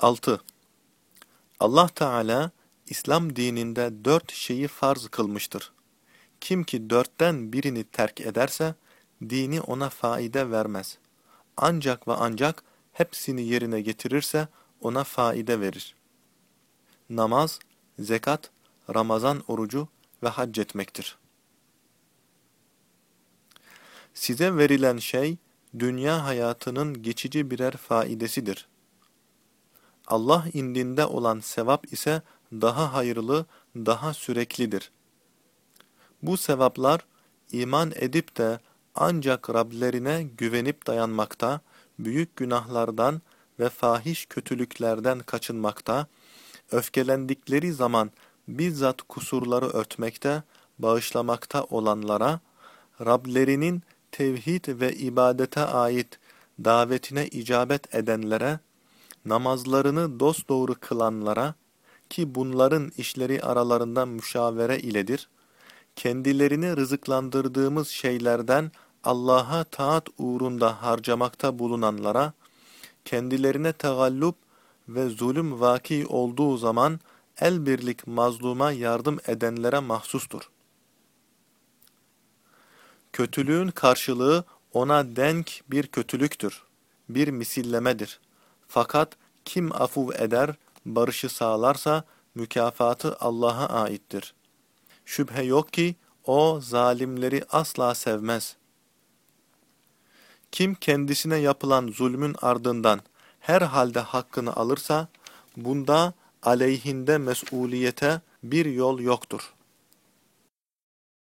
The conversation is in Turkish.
6. Allah Teala İslam dininde dört şeyi farz kılmıştır. Kim ki dörtten birini terk ederse, dini ona faide vermez. Ancak ve ancak hepsini yerine getirirse ona faide verir. Namaz, zekat, Ramazan orucu ve hac etmektir. Size verilen şey, dünya hayatının geçici birer faidesidir. Allah indinde olan sevap ise daha hayırlı, daha süreklidir. Bu sevaplar, iman edip de ancak Rablerine güvenip dayanmakta, büyük günahlardan ve fahiş kötülüklerden kaçınmakta, öfkelendikleri zaman bizzat kusurları örtmekte, bağışlamakta olanlara, Rablerinin tevhid ve ibadete ait davetine icabet edenlere, namazlarını dosdoğru kılanlara, ki bunların işleri aralarında müşavere iledir, kendilerini rızıklandırdığımız şeylerden Allah'a taat uğrunda harcamakta bulunanlara, kendilerine tegallup ve zulüm vaki olduğu zaman el birlik mazluma yardım edenlere mahsustur. Kötülüğün karşılığı ona denk bir kötülüktür, bir misillemedir. Fakat kim afuv eder, barışı sağlarsa mükafatı Allah'a aittir. Şüphe yok ki o zalimleri asla sevmez. Kim kendisine yapılan zulmün ardından her halde hakkını alırsa, bunda aleyhinde mesuliyete bir yol yoktur.